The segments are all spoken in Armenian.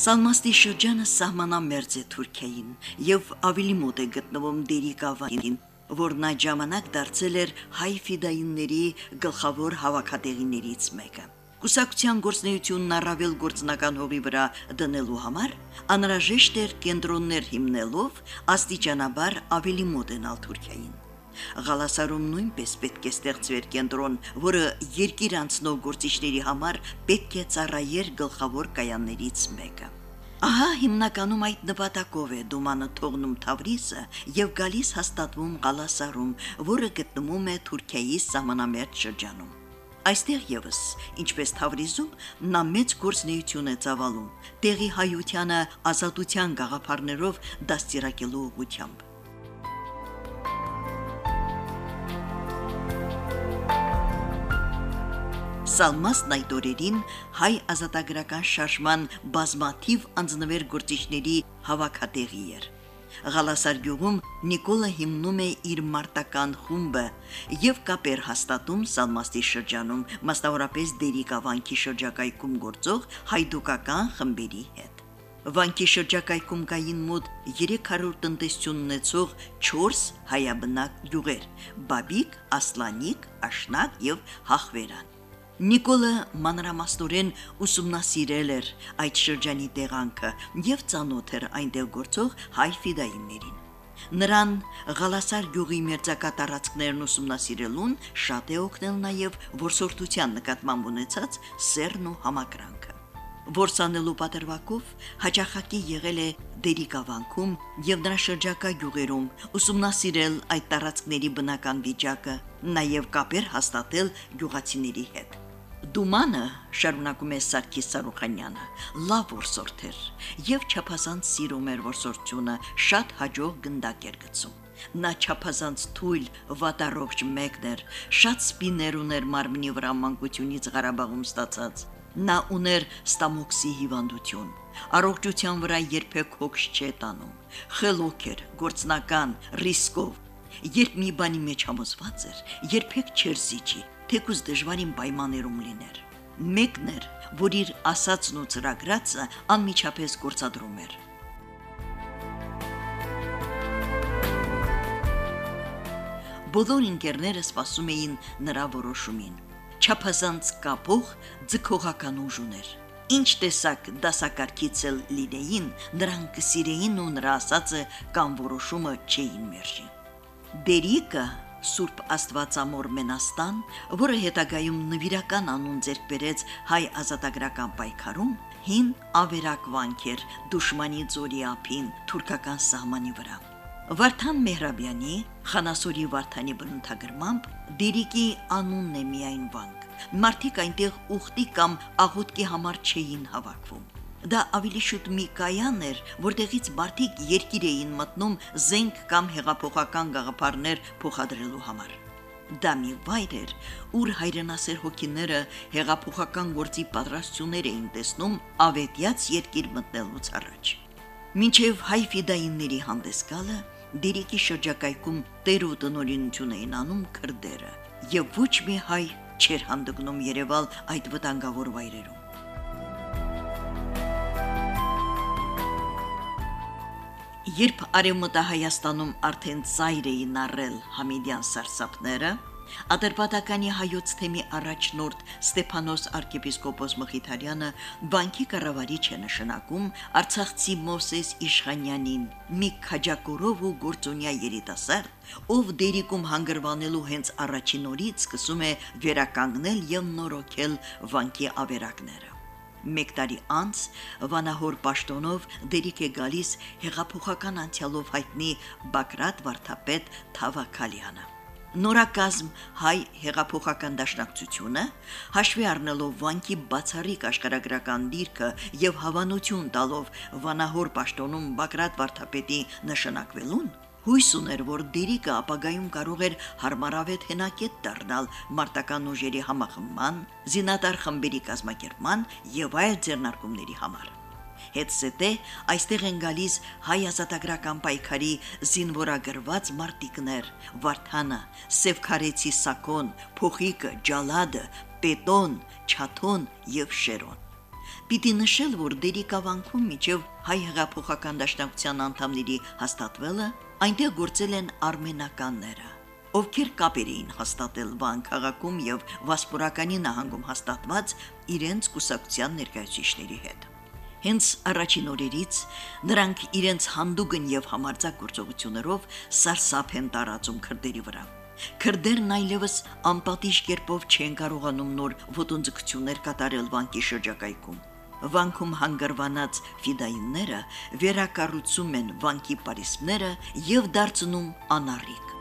Սալմաստի շրջանը սահմանամերձ է Թուրքիային եւ ավելի մոտ է գտնվում Դերիկավանին, որն այդ ժամանակ դարձել էր հայ ֆիդայինների գլխավոր հավաքատեղիներից մեկը։ Կուսակցության գործնեությունն առավել գործնական հողի վրա դնելու համար անհրաժեշտ էր կենտրոններ հիմնելով աստիճանաբար ավելի մոտենալ Թուրքիային։ Ղալասարում նույնպես պետք է ստեղծվեր կենտրոն, որը երկիր անցնող գործիչների համար պետք է ծառայեր գլխավոր կայաններից մեկը։ Ահա հիմնականում այդ նպատակով է Դումանը թողնում Թավրիսը եւ գալիս հաստատվում Ղալասարում, որը գտնվում է Թուրքիայի սահմանամերձ շրջանում։ Այստեղ եւս, ինչպես Թավրիզում, նա մեծ գործնեություն է ծավալում տեղի հայությանը ազատության գաղափարներով դաստիարակելու ուղղությամբ։ Սալմասն այդ օրերին հայ ազատագրական շարժման բազմաթիվ անձնվեր գործիչների հավաքատեղի էր։ Ղալասար գյուղում Նիկոլը հիմնում է իր մարտական խումբը եւ կապեր հաստատում Սալմաստի շրջանում, մասնավորապես Դերիկա վանքի շրջակայքում գործող հայդուկական խմբերի հետ։ Վանքի շրջակայքում կային մոտ 300 տնտեսություն ունեցող 4 հայաբնակ գյուղեր՝ Բաբիկ, Ասլանիկ, Աշնակ եւ Հախվերան։ Նիկոլը մանրամասնորեն ուսումնասիրել էր այդ շրջանի տեղանքը եւ ծանոթ էր այնտեղ գործող հայ ֆիդայիններին։ Նրան Ղալասար գյուղի մերձակա տարածքներն ուսումնասիրելուն շատ է օգնել նաև որսորդության նկատմամբ ունեցած սերն ու համակրանքը։ Որսանելու պատրվակով հաջախակի եղել է Դերիկավանքում եւ նրա շրջակա գյուղերում ուսումնասիրել այդ տարածքների բնական վիճակը, նաև կապեր հաստատել գյուղացիների հետ։ Դումանը, շարունակում է Սարգիս Սարուխանյանը, լավ որսորդ էր եւ չափազանց սիրում էր որսորդությունը, շատ հաջող գնդակ էր գցում։ Նա չափազանց թույլ վատառողջ մեկն էր, շատ սպիներ ուներ մարմնի վրա մանկությունից Ղարաբաղում ստացած։ Նա ուներ ստամոքսի հիվանդություն։ Առողջության վրա երբեք հոգս չէ տանում։ Խելոք էր, գործնական, ռիսկով։ Երբ մի բանի մեջ համոզված էր, երբեք չեր զիջի թեկուզ դժվարին պայմաններում լիներ։ Մեկն էր, որ իր ասածն ու ծրագրածը անմիջապես գործադրում էր։ Բոլոր ինկերները սպասում էին նրա որոշումին։ Չափազանց կապող ձգողական ուժ ուներ։ Ինչ տեսակ դասակարգից էլ լինեին, նրանք կսիրեին ու նրա ասածը կամ որոշումը չէին մերժի։ Դերիկը Սուրբ Աստվածամոր Մենաստան, որը հետագայում նվիրական անուն ձեռք բերեց հայ ազատագրական պայքարում, հին ավերակ վանքեր դուշմանի ծորի ափին թուրքական սահմանի վրա։ Վարդան Մեհրաբյանի Խանասորի Վարդանի բնութագրմամբ Դերիկի անունն է միայն վանք։ Մարդիկ այնտեղ ուխտի կամ աղոթքի համար չէին հավաքվում։ Դա ավելի շուտ մի կայան էր, որտեղից մարդիկ երկիր էին մտնում զենք կամ հեղափոխական գաղափարներ փոխադրելու համար։ Դա մի վայր էր, ուր հայրենասեր հոգիները հեղափոխական գործի պատրաստություններ էին տեսնում ավետյաց երկիր մտնելուց առաջ։ Մինչև հայ ֆիդայինների հանդես գալը Դերիկի շրջակայքում տեր ու տնօրինություն էին անում քրդերը, եւ ոչ մի հայ չէր հանդգնում Երևալ այդ վտանգավոր վայրերում։ Երբ արևմտա Հայաստանում արդեն ծայր էին առել Համիդյան սարսափները, Ադրբատականի հայոց թեմի առաջնորդ Ստեփանոս arczepiskopos Մխիթարյանը բանկի կառավարիչ է նշանակում Արցախցի Մովսես Իշխանյանին, մի քաջակորով ու գործունյա երիտասարդ, ով դերիկում հանգրվանելու հենց առաջին օրից սկսում է վերականգնել եւ նորոգել վանկի ավերակները։ Մեկ տարի անց Վանահոր Պաշտոնով դերիկ է գալիս հեղափոխական անցյալով հայտնի Բակրատ Վարդապետ Թավակալյանը։ Նորակազմ հայ հեղափոխական դաշնակցությունը հաշվի առնելով վանկի բացառիկ աշխարհագրական դիրքը եւ հավանություն տալով Վանահոր Պաշտոնում Բակրատ Վարդապետի նշանակվելուն Հույս ուներ, որ Դերիկը ապագայում կարող էր հարմարավետ հենակետ դառնալ մարտական ուժերի համախմբման, զինատար խմբերի կազմակերպման եւ այլ ձեռնարկումների համար։ Հետսետե այստեղ են գալիս հայ ազատագրական պայքարի զինվորագրված մարտիկներ՝ Վարդանը, Սևքարեցի Սակոն, Փոխիկը, Ջալադը, Պետոն, Չաթոն եւ Շերոն։ Պիտի նշել, որ Դերիկավանքում միջև հայ հեղափոխական դաշնակցության անդամների հաստատվելը այնտեղ գործել են արմենականները, ովքեր կապեր էին հաստատել Վան քաղաքում եւ Վասպուրականի նահանգում հաստատված իրենց կուսակցության ներկայացուցիչների հետ։ Հենց առաջին օրերից նրանք իրենց հանդուգն եւ համարձակ գործողություններով սարսափ են տարածում քրդերի վրա։ Քրդերն այլևս անպատիժ կերպով չեն կարողանում նոր ոտնձգություններ կատարել վանկի շրջակայքում վանքում հանգրվանած ֆիդայինները վերակառուցում են վանքի պարիսպները եւ դարձնում անառիկ։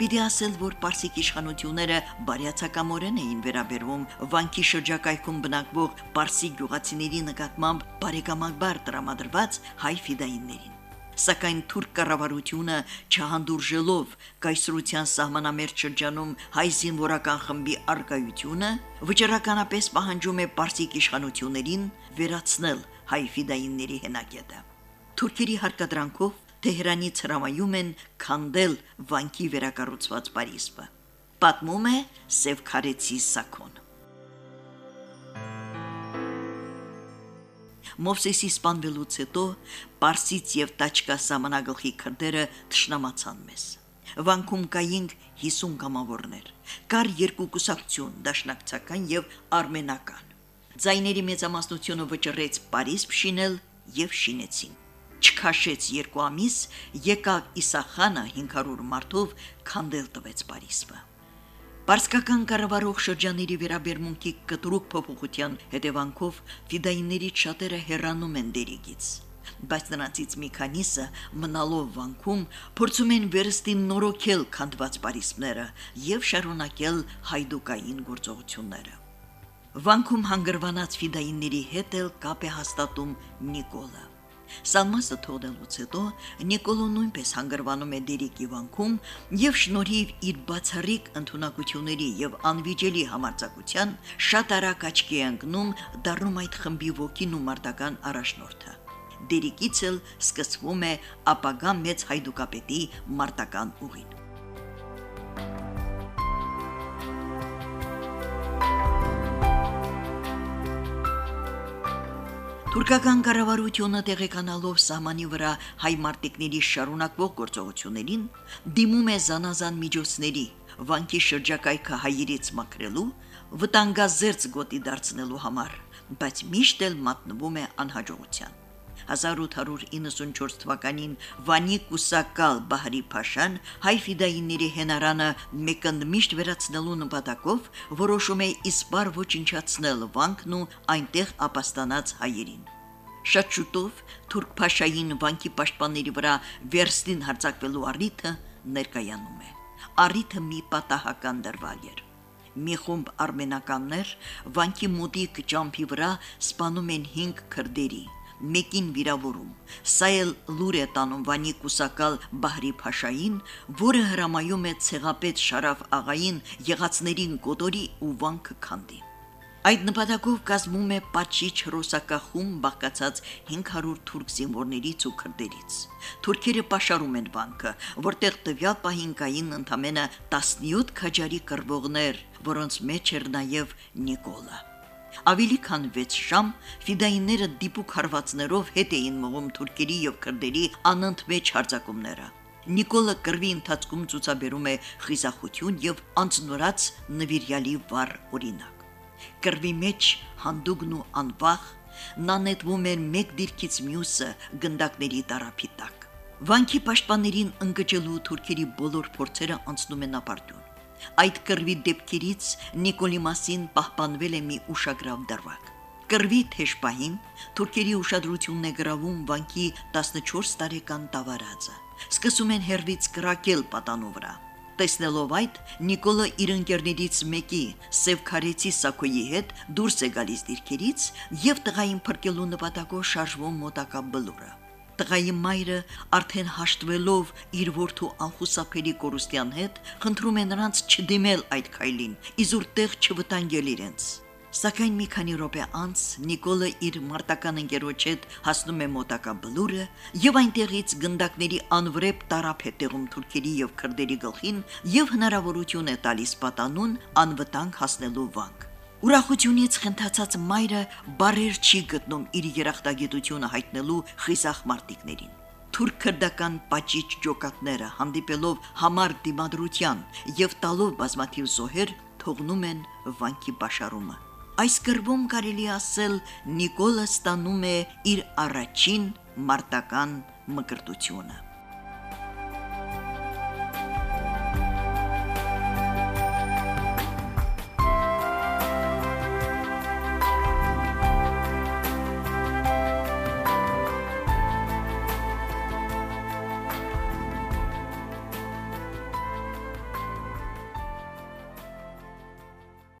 Պիտի ասել, որ Պարսիկ իշխանությունները բարյացակամորեն էին վերաբերվում վանքի շրջակայքում բնակվող Պարսիկ գյուղացիների նկատմամբ բարեկամաբար տրամադրված հայ ֆիդայիններին սակայն թուրք կառավարությունը չհանդուրժելով կայսրության սահմանամերձ շրջանում հայ զինվորական խմբի արկայությունը վճռականապես պահանջում է Պարսիկ իշխանություններին վերացնել հայ ֆիդայինների հենակետը։ Թուրքերի հարկադրանքով Թեհրանից հրամայում են քանդել վանքի վերակառուցված Փարիսը։ Պատմում է Սևքարեցի Սակոն։ Մովսեսի սպանվելուց հետո Պարսից եւ Տաչկա սահմանագլխի քրդերը ճշնամացան մեզ։ Վանքում կայինք 50 կամավորներ։ Կար երկու կուսակցություն՝ դաշնակցական եւ արմենական։ Ձայների մեծամասնությունը վճռեց Պարիս շինել եւ շինեցին։ Չքաշեց երկու ամիս, եկավ Իսախանը 500 մարդով քանդել տվեց Պարիսը։ Պարսկական կառավարող շրջանների վերաբերմունքի կտրուկ փոփոխության հետևանքով ֆիդայինների շատերը հեռանում են դերիկից բայց նրանցից մի քանիսը մնալով վանքում փորձում են վերստին նորոգել քանդված Փարիսները եւ շարունակել հայդուկային գործողությունները։ Վանքում հանգրվանած ֆիդայինների հետ էլ կապ է հաստատում Նիկոլը։ Սալմասը թողնելուց հետո Նիկոլոն նույնպես հանգրվանում է Դերիկի վանքում եւ շնորհիվ իր բացառիկ ընտունակությունների եւ անվիճելի համարձակության շատ արագ աչքի է ընկնում դառնում այդ խմբի ոգին ու մարտական առաջնորդը։ Դերիկից էլ սկսվում է ապագա մեծ հայդուկապետի մարտական ուղին։ Թուրքական կառավարությունը տեղեկանալով սահմանի վրա հայ մարտիկների շարունակվող գործողություններին դիմում է զանազան միջոցների վանկի շրջակայքը հայերից մաքրելու, վտանգազերծ գոտի դարձնելու համար, բայց միշտ էլ մատնվում է անհաջողության։ 1894 թվականին Վանի Կուսակալ Բահրի Փաշան հայ ֆիդայինների հենարանը մեկընդմիշտ վերացնելու նպատակով որոշում է իսպար ոչնչացնել վանքն ու այնտեղ ապաստանած հայերին։ Շատ շուտով Թուրք Փաշային վանքի պաշտպանների վրա վերստին հարձակվելու առիթը ներկայանում է։ Առիթը մի պատահական դրվագ էր մի խումբ արմենականներ վանքի մոտիկ ճամփի վրա սպանում են 5 քրդերի մեկին վիրավորում։ Սա էլ լուր է տանում Վանի Կուսակալ Բահրի Փաշային, որը հրամայում է ցեղապետ Շարաֆ աղային եղածներին կոտորի ու վանքը քանդի։ Այդ նպատակով կազմում է պատշիչ ռուսակախում բաղկացած 500 թուրք զինվորներից ու քրդերից։ Թուրքերը պաշարում են վանքը, որտեղ տվյալ պահին կային ընդամենը 17 քաջարի կրվողներ, որոնց մեջ էր նաև Նիկոլա։ Ավելի քան 6 ժամ ֆիդայինները դիպուկ հարվածներով հետ էին մղում թուրքերի եւ քրդերի անընդմեջ հարձակումները։ Նիկոլը կրվի ընթացքում ցուցաբերում է խիզախություն եւ անցնորած նվիրյալի վառ օրինակ։ Կրվի մեջ հանդուգն ու անվախ նա նետվում էր մեկ դիրքից մյուսը գնդակների տարափի տակ։ Վանքի պաշտպաններին ընկճելու թուրքերի բոլոր փորձերը անցնում են ապարտուն։ Այդ կրվի դեպքերից Նիկոլի մասին պահպանվել է մի ուշագրավ դրվագ։ Կրվի թեժպահին թուրքերի ուշադրությունն է գրավում վանքի 14 տարեկան տավարածը։ Սկսում են հերվից կրակել պատանու վրա։ Տեսնելով այդ, Նիկոլը իր ընկերներից մեկի Սևքարեցի Սակոյի հետ դուրս է գալիս դիրքերից եւ տղային փրկելու նպատակով շարժվում մոտակա բլուրը տղայի մայրը արդեն հաշտվելով իր որդու անխուսափելի կորուստյան հետ, խնդրում է նրանց չդիմել այդ քայլին, իզուր տեղ չվտանգել իրենց։ Սակայն մի քանի րոպե անց Նիկոլը իր մարտական ընկերոջ հետ հասնում է մոտակա բլուրը եւ այնտեղից գնդակների անվրեպ տարապ է տեղում թուրքերի եւ քրդերի գլխին եւ հնարավորություն է տալիս պատանուն անվտանգ հասնելու վանք։ Ուրախությունից խնդացած մայրը բարեր չի գտնում իր երախտագիտությունը հայտնելու խիսախ մարտիկներին։ Թուրք-քրդական պաճիչ ջոկատները հանդիպելով համար դիմադրության եւ տալով բազմաթիվ զոհեր թողնում են վանքի բաշարումը։ Այս կրվում կարելի ասել Նիկոլը ստանում է իր առաջին մարտական մկրտությունը։